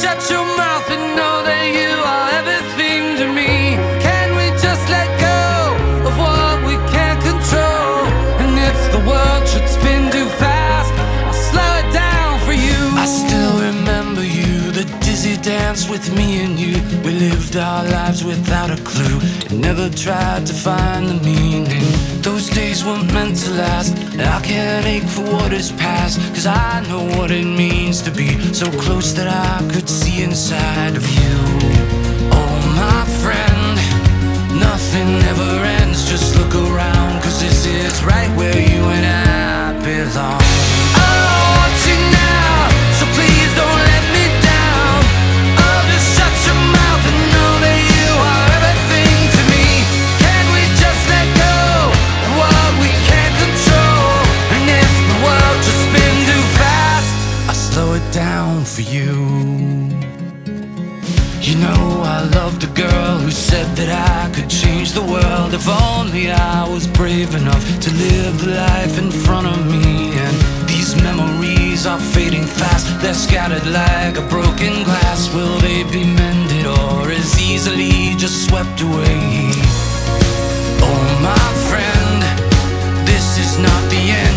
shut your mouth and know that you are. With me and you. We lived our lives without a clue and never tried to find the meaning. Those days weren't meant to last. I can't ache for what is past, cause I know what it means to be so close that I could see inside of you. Oh, my friend, nothing ever ends. Down for you. You know, I loved a girl who said that I could change the world if only I was brave enough to live the life in front of me. And these memories are fading fast, they're scattered like a broken glass. Will they be mended or as easily just swept away? Oh, my friend, this is not the end.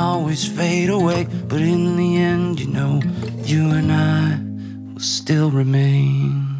Always fade away. But in the end, you know, you and I will still remain.